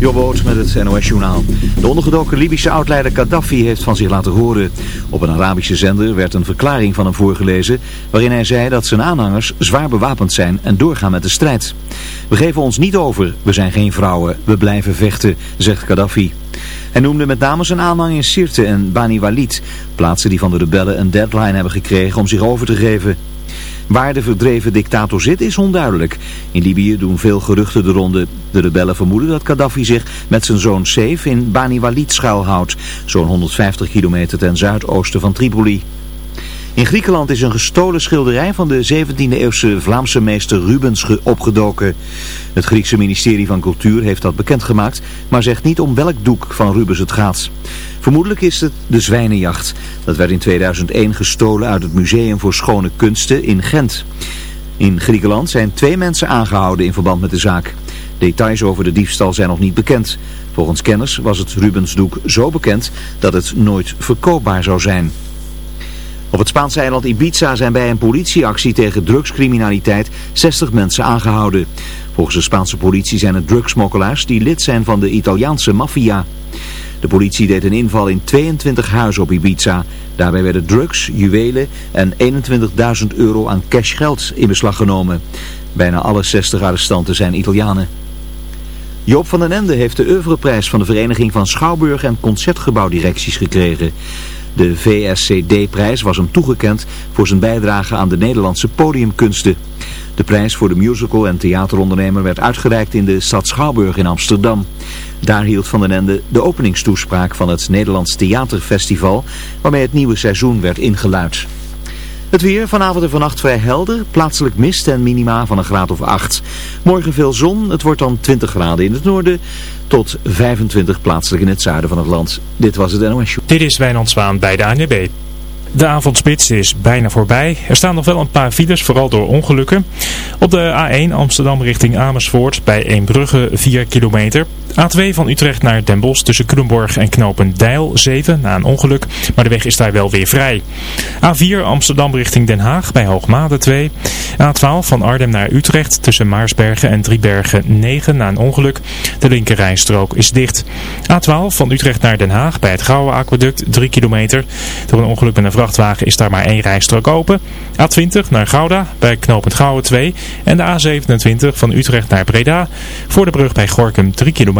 Jobboot met het NOS-journaal. De ondergedoken Libische oudleider Gaddafi heeft van zich laten horen. Op een Arabische zender werd een verklaring van hem voorgelezen... waarin hij zei dat zijn aanhangers zwaar bewapend zijn en doorgaan met de strijd. We geven ons niet over, we zijn geen vrouwen, we blijven vechten, zegt Gaddafi. Hij noemde met name zijn aanhang in Sirte en Bani Walid... plaatsen die van de rebellen een deadline hebben gekregen om zich over te geven... Waar de verdreven dictator zit is onduidelijk. In Libië doen veel geruchten de ronde. De rebellen vermoeden dat Gaddafi zich met zijn zoon Saif in Bani Walid schuilhoudt. Zo'n 150 kilometer ten zuidoosten van Tripoli. In Griekenland is een gestolen schilderij van de 17e eeuwse Vlaamse meester Rubens opgedoken. Het Griekse ministerie van Cultuur heeft dat bekendgemaakt, maar zegt niet om welk doek van Rubens het gaat. Vermoedelijk is het de Zwijnenjacht. Dat werd in 2001 gestolen uit het Museum voor Schone Kunsten in Gent. In Griekenland zijn twee mensen aangehouden in verband met de zaak. Details over de diefstal zijn nog niet bekend. Volgens kenners was het Rubensdoek zo bekend dat het nooit verkoopbaar zou zijn. Op het Spaanse eiland Ibiza zijn bij een politieactie tegen drugscriminaliteit 60 mensen aangehouden. Volgens de Spaanse politie zijn het drugsmokkelaars die lid zijn van de Italiaanse maffia. De politie deed een inval in 22 huizen op Ibiza. Daarbij werden drugs, juwelen en 21.000 euro aan cashgeld in beslag genomen. Bijna alle 60 arrestanten zijn Italianen. Joop van den Ende heeft de oeuvreprijs van de Vereniging van Schouwburg en Concertgebouwdirecties gekregen. De VSCD-prijs was hem toegekend voor zijn bijdrage aan de Nederlandse podiumkunsten. De prijs voor de musical- en theaterondernemer werd uitgereikt in de stad Schouwburg in Amsterdam. Daar hield Van den Ende de openingstoespraak van het Nederlands Theaterfestival, waarmee het nieuwe seizoen werd ingeluid. Het weer vanavond en vannacht vrij helder, plaatselijk mist en minima van een graad of 8. Morgen veel zon, het wordt dan 20 graden in het noorden tot 25 plaatselijk in het zuiden van het land. Dit was het NOS Show. Dit is Wijnand Zwaan bij de ANWB. De avondspits is bijna voorbij. Er staan nog wel een paar files, vooral door ongelukken. Op de A1 Amsterdam richting Amersfoort bij Eembrugge 4 kilometer. A2 van Utrecht naar Den Bosch tussen Kroenborg en Knopen Deil 7 na een ongeluk. Maar de weg is daar wel weer vrij. A4 Amsterdam richting Den Haag bij Hoogmade 2. A12 van Arnhem naar Utrecht tussen Maarsbergen en Driebergen 9 na een ongeluk. De linkerrijstrook is dicht. A12 van Utrecht naar Den Haag bij het Gouwe Aquaduct 3 kilometer. Door een ongeluk met een vrachtwagen is daar maar één rijstrook open. A20 naar Gouda bij knooppunt Gouwe 2. En de A27 van Utrecht naar Breda voor de brug bij Gorkum 3 kilometer.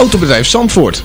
Autobedrijf Zandvoort.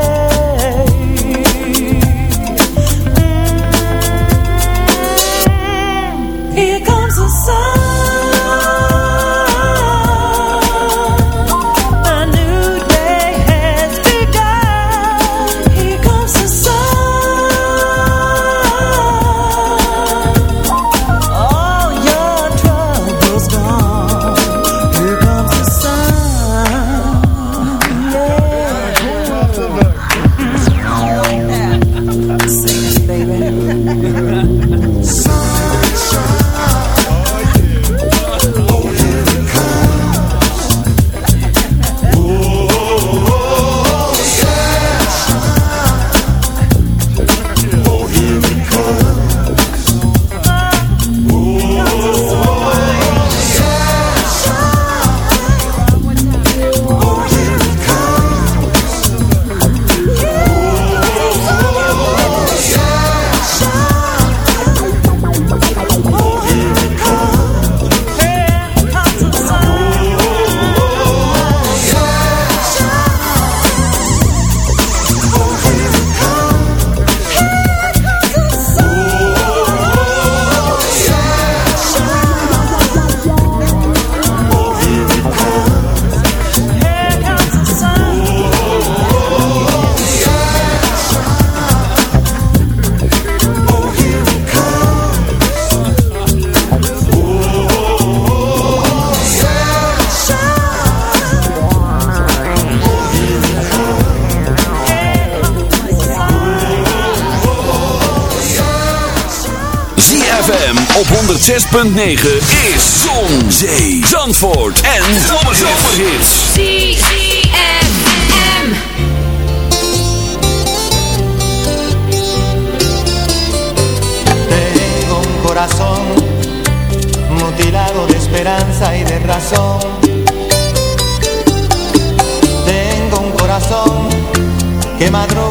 106.9 is Zon, Zee, Zandvoort en Zomerhits. ZFM. Tengo un corazón mutilado de esperanza y de razón. Tengo un corazón que madruga.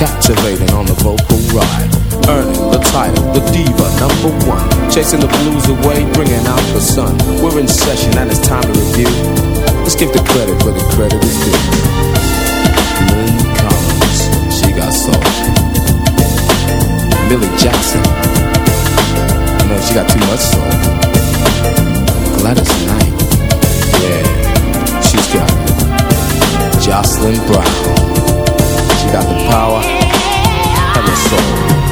Captivating on the vocal ride. Earning the title, the diva number one. Chasing the blues away, bringing out the sun. We're in session and it's time to review. Let's give the credit where the credit is due. Lynn Collins, she got soul. Millie Jackson, you know she got too much soul. Gladys Knight, yeah, she's got. Jocelyn Brown, got the power and the soul.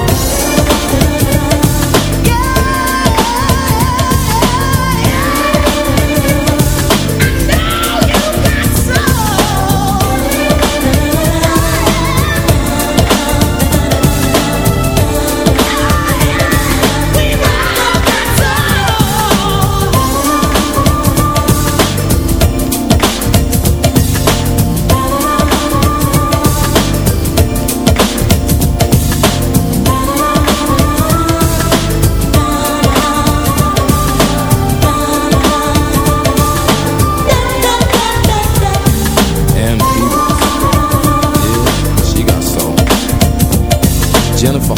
Jennifer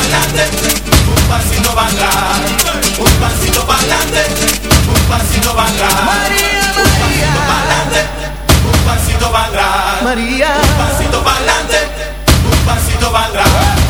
un pasito para atrás, un pasito pa'lante, un pasito para atrás. María, Un pasito pa'lante, un pasito para atrás. María. Un pasito pa'lante, un pasito para.